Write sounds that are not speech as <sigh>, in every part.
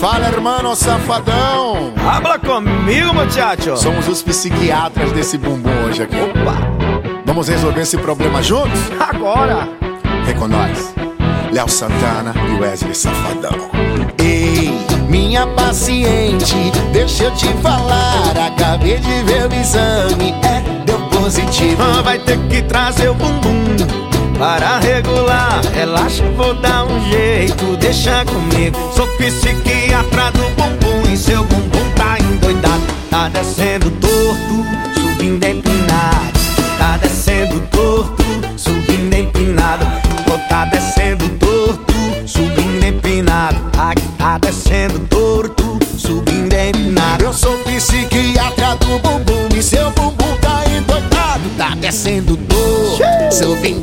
Fala, hermano safadão! Habla comigo, muchacho. Somos os psiquiatras desse bumbum hoje aqui. Opa, Vamos resolver esse problema juntos? agora. Vem com nós. Léo Santana e Wesley Safadão. Ei, minha paciente, deixa eu te falar. Acabei de ver o exame, é, deu positivo. Ah, Vai ter que trazer o bumbum para regular. Relaxa, vou dar um jeito, deixa comigo. Sou psiquiatra do bumbum e seu bumbum tá endoidado. Tá descendo torto, subindo empinado. Tá descendo torto, subindo empinado. Ou tá descendo torto, subindo empinado. Aqui tá descendo torto, subindo empinado. Eu sou psiquiatra do bumbum e seu bumbum tá endoidado. Tá descendo torto, subindo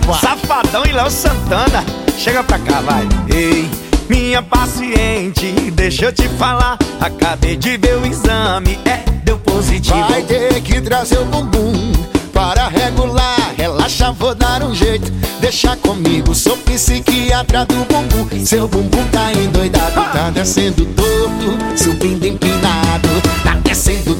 compadre. Safadão e Léo Santana, chega pra cá, vai. Ei, minha paciente, deixa eu te falar. Acabei de ver o exame, é, deu positivo. Vai ter que trazer o bumbum para regular. Relaxa, vou dar um jeito. Deixa comigo, sou psiquiatra do bumbum. Seu bumbum tá endoidado, tá descendo torto, subindo empinado. Tá descendo torto,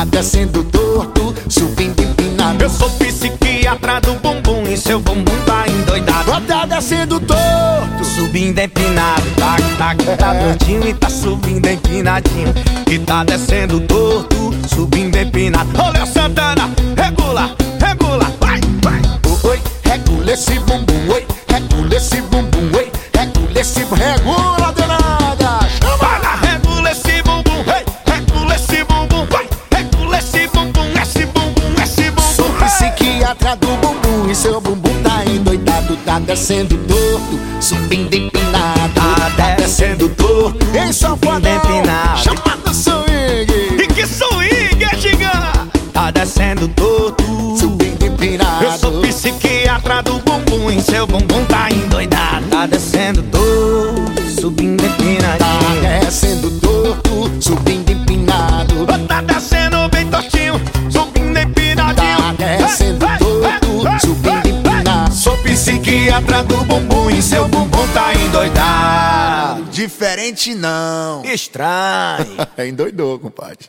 Tá descendo torto, subindo empinado. Eu sou psiquiatra do bumbum e seu bumbum tá endoidado. Tá descendo torto. Subindo empinado, tá, tá, tá doidinho e tá subindo empinadinho. E tá descendo torto, subindo empinado. Ô, Léo Santana, regula, regula, vai, vai. Oi, regula esse bumbum, oi, regula esse bumbum, oi, regula esse bumbum, regula seu bumbum tá endoidado, tá descendo torto, subindo empinado, Tá descendo torto, em safadão, empinado. chamada swing, E que swing, é gigante! Tá descendo torto. subindo empinado, Eu sou psiquiatra do bumbum e seu bumbum tá endoidado. Tá descendo torto, subindo empinadinho. tá descendo torto, subindo psiquiatra do bumbum e seu bumbum tá endoidado. Diferente não. Estranho. <laughs> Endoidou, compadre.